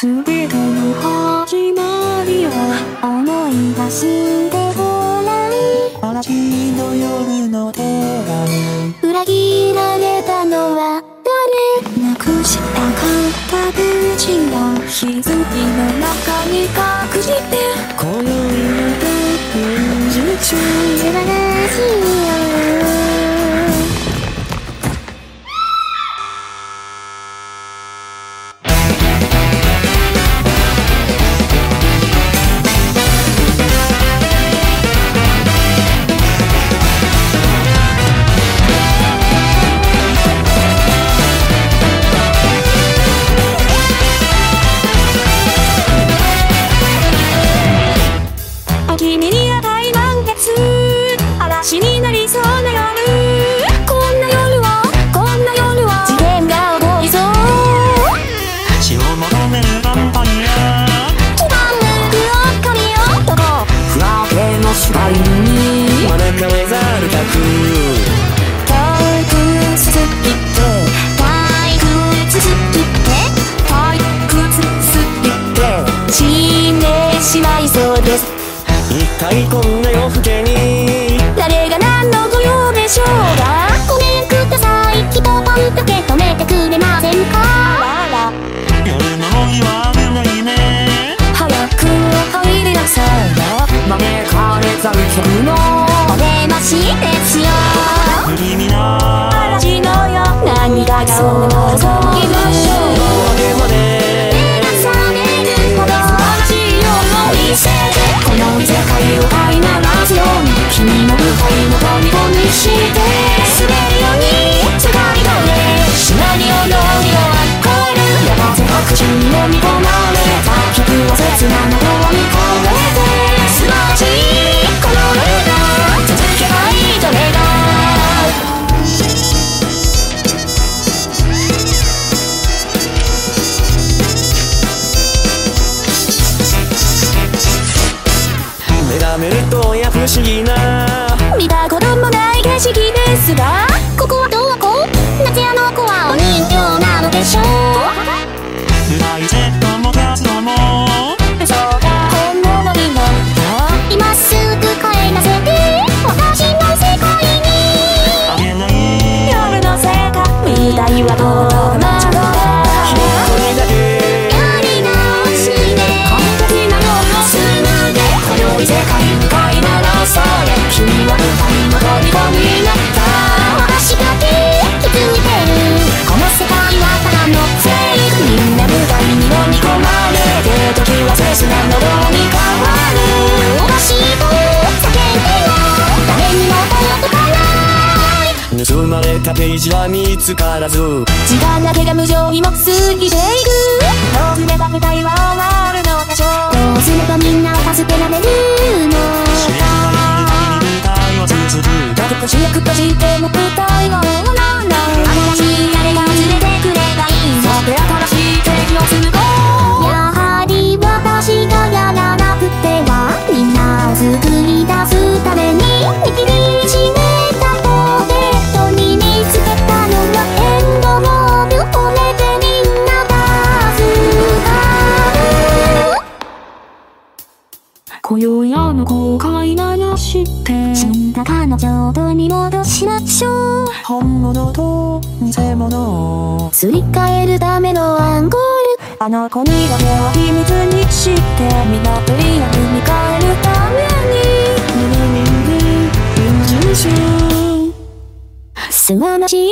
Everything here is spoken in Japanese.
すべての始まりを思い出してごらん嵐の夜の手紙裏切られたのは誰？なくしたかった無事を日付の中に隠して。つ嵐になりそう。君の舞台の虜にして滑るように世界の上シナリオの海を越えるやがて白昼に飲み込まれた曲を切ななどに込不思議な。見たこともない景色ですがここはどうたページは見つからず。時間だけが無情にも過ぎていく。どうすれば舞台は終わるのでしょうどうすればみんなを助けられるの？知らない間に舞台は続く。だけど主役としての舞台をなんだ新しい誰が連れてくればいいさて新しい敵を紡ごう。やはり私がやらなくてはみんなを救い出すために握りし今宵あの後悔ならして。死んだ彼女を取り戻しましょう。本物と偽物。すり替えるためのアンゴール。あの子にだけは秘密にして港リアルに変えるために。胸にいる現実すまなしい